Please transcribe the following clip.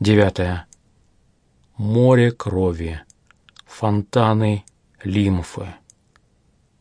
Девятое. Море крови, фонтаны лимфы.